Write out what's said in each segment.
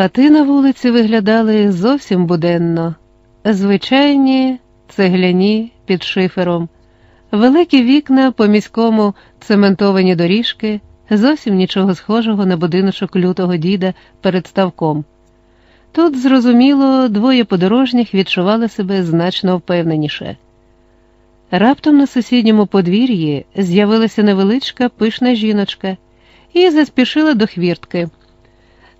Хати на вулиці виглядали зовсім буденно, звичайні цегляні під шифером, великі вікна по міському цементовані доріжки, зовсім нічого схожого на будиночок лютого діда перед ставком. Тут, зрозуміло, двоє подорожніх відчували себе значно впевненіше. Раптом на сусідньому подвір'ї з'явилася невеличка пишна жіночка і заспішила до хвіртки.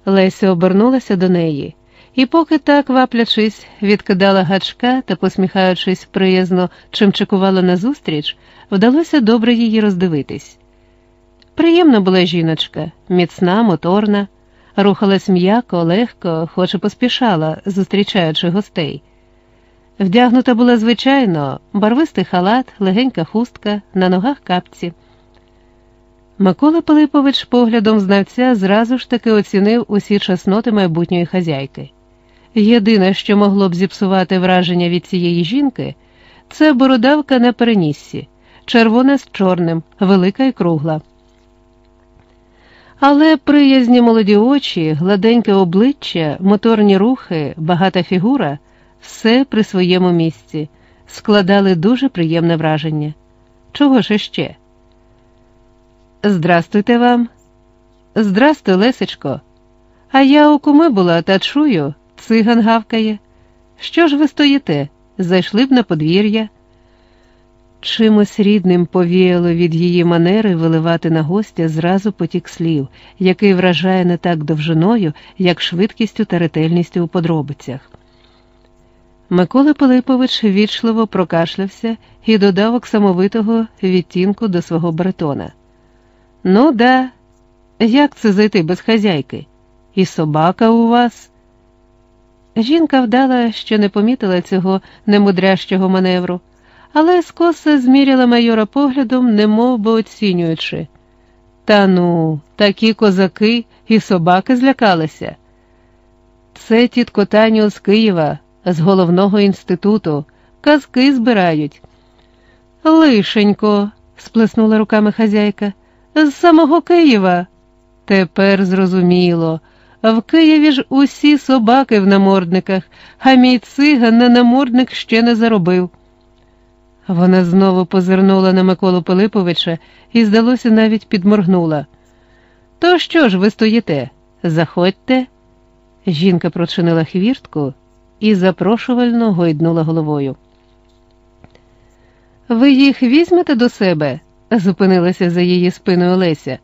Леся обернулася до неї, і, поки так, ваплячись, відкидала гачка та, посміхаючись приязно, чим чекувала назустріч, вдалося добре її роздивитись. Приємна була жіночка, міцна, моторна, рухалась м'яко, легко, хоч і поспішала, зустрічаючи гостей. Вдягнута була звичайно, барвистий халат, легенька хустка, на ногах капці. Микола Пилипович поглядом знавця зразу ж таки оцінив усі чесноти майбутньої хазяйки. Єдине, що могло б зіпсувати враження від цієї жінки, це бородавка на переніссі, червона з чорним, велика і кругла. Але приязні молоді очі, гладеньке обличчя, моторні рухи, багата фігура все при своєму місці, складали дуже приємне враження. Чого ж іще? Здрастуйте вам. Здрастуй, Лесечко. А я у куми була та чую, циган гавкає. Що ж ви стоїте? Зайшли б на подвір'я. Чимось рідним повіяло від її манери виливати на гостя зразу потік слів, який вражає не так довжиною, як швидкістю та ретельністю у подробицях. Микола Пилипович вічливо прокашлявся і додав оксамовитого відтінку до свого бретона. Ну, да, як це зайти без хазяйки? І собака у вас? Жінка вдала, що не помітила цього немудрящого маневру, але скоса зміряла майора поглядом, немов би оцінюючи. Та ну, такі козаки і собаки злякалися. Це тітко Таню з Києва, з головного інституту, казки збирають. Лишенько, сплеснула руками хазяйка. З самого Києва. Тепер зрозуміло. В Києві ж усі собаки в намордниках, а мій циган на намордник ще не заробив. Вона знову позирнула на Миколу Пилиповича і, здалося, навіть підморгнула. То що ж ви стоїте? Заходьте. Жінка прочинила хвіртку і запрошувально гойднула головою. Ви їх візьмете до себе? Зупинилася за її спиною Леся.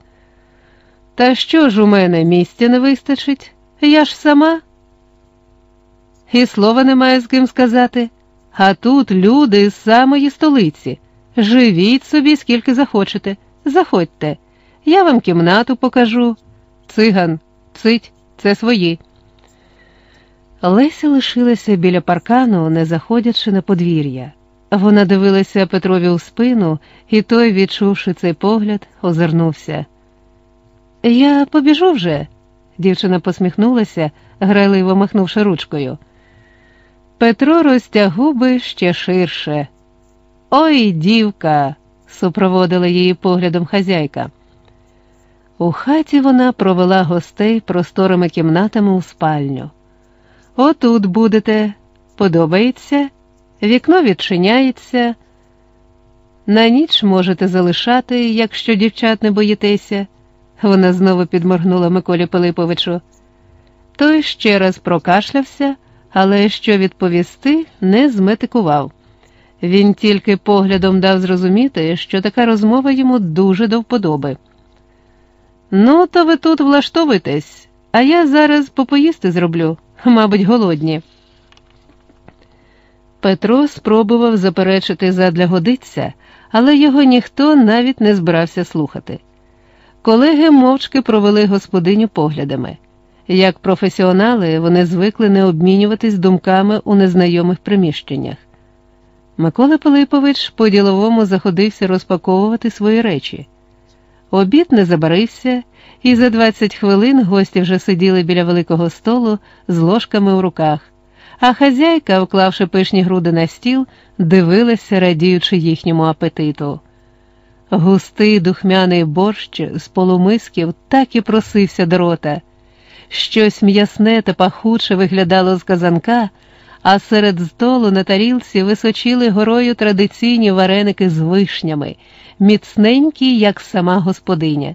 Та що ж у мене місця не вистачить? Я ж сама. І слова немає з ким сказати. А тут люди з самої столиці. Живіть собі, скільки захочете. Заходьте, я вам кімнату покажу. Циган, цить, це свої. Леся лишилася біля паркану, не заходячи на подвір'я. Вона дивилася Петрові у спину, і той, відчувши цей погляд, озирнувся. Я побіжу вже, дівчина посміхнулася, грайливо махнувши ручкою. Петро розтяг губи ще ширше. Ой, дівка, супроводила її поглядом хазяйка. У хаті вона провела гостей просторими кімнатами у спальню. Отут будете, подобається? Вікно відчиняється. На ніч можете залишати, якщо дівчат не боїтеся, вона знову підморгнула Миколі Пилиповичу. Той ще раз прокашлявся, але що відповісти, не зметикував. Він тільки поглядом дав зрозуміти, що така розмова йому дуже до вподоби. Ну, то ви тут влаштовуйтесь, а я зараз попоїсти зроблю, мабуть, голодні. Петро спробував заперечити задля годиться, але його ніхто навіть не збирався слухати. Колеги мовчки провели господиню поглядами. Як професіонали, вони звикли не обмінюватись думками у незнайомих приміщеннях. Микола Пилипович по діловому заходився розпаковувати свої речі. Обід не забарився, і за 20 хвилин гості вже сиділи біля великого столу з ложками у руках а хазяйка, вклавши пишні груди на стіл, дивилася, радіючи їхньому апетиту. Густий духмяний борщ з полумисків так і просився до рота. щось м'ясне та пахуче виглядало з казанка, а серед столу на тарілці височили горою традиційні вареники з вишнями, міцненькі, як сама господиня.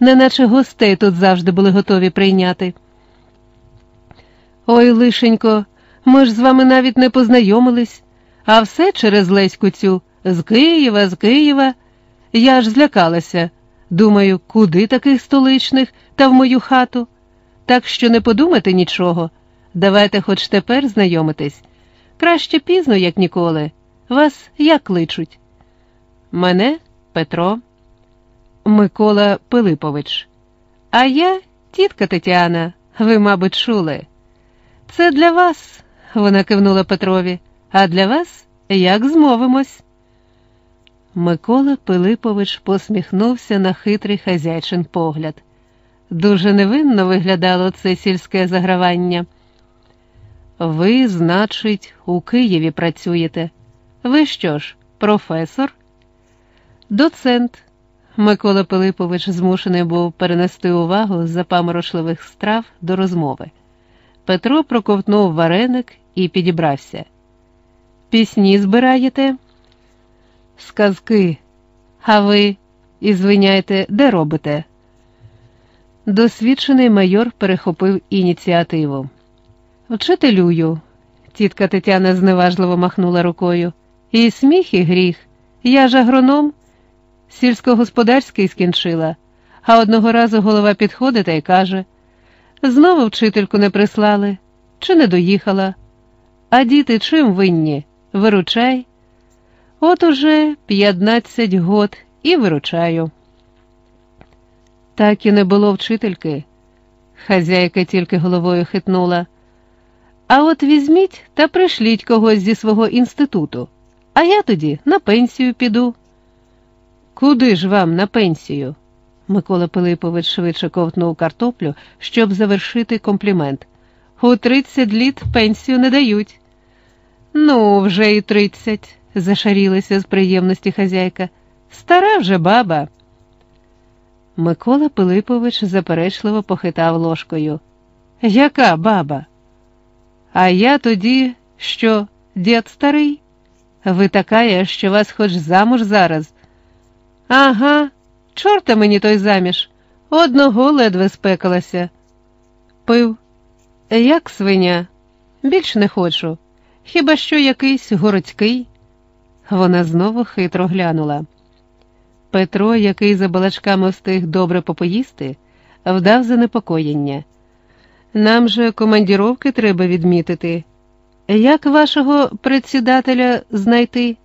Неначе гостей тут завжди були готові прийняти. Ой, лишенько, ми ж з вами навіть не познайомились, а все через Леську цю, з Києва, з Києва. Я ж злякалася. Думаю, куди таких столичних та в мою хату? Так що не подумайте нічого. Давайте хоч тепер знайомитись. Краще пізно, як ніколи. Вас як кличуть? Мене Петро, Микола Пилипович. А я тітка Тетяна, ви, мабуть, чули. Це для вас, вона кивнула Петрові, а для вас як змовимось. Микола Пилипович посміхнувся на хитрий хазяйчин погляд. Дуже невинно виглядало це сільське загравання. Ви, значить, у Києві працюєте. Ви що ж, професор? Доцент. Микола Пилипович змушений був перенести увагу з запаморошливих страв до розмови. Петро проковтнув вареник і підібрався. Пісні збираєте? Сказки. А ви, і де робите? Досвідчений майор перехопив ініціативу. Вчителюю, тітка Тетяна зневажливо махнула рукою. І сміх, і гріх. Я ж агроном, сільськогосподарський скінчила, а одного разу голова підходить та й каже: знову вчительку не прислали, чи не доїхала. А діти чим винні? Виручай. От уже п'ятнадцять год і виручаю. Так і не було вчительки. Хазяйка тільки головою хитнула. А от візьміть та пришліть когось зі свого інституту, а я тоді на пенсію піду. Куди ж вам на пенсію? Микола Пилипович швидше ковтнув картоплю, щоб завершити комплімент. У тридцять літ пенсію не дають. Ну, вже і тридцять, зашарілася з приємності хазяйка. Стара вже баба. Микола Пилипович заперечливо похитав ложкою. Яка баба? А я тоді, що, дід старий? Ви така, що вас хоч замуж зараз. Ага, чорта мені той заміж. Одного ледве спекалася. Пив, як свиня, більш не хочу. Хіба що якийсь городський? Вона знову хитро глянула. Петро, який за балачками встиг добре попоїсти, вдав занепокоєння. Нам же командіровки треба відмітити. Як вашого председателя знайти?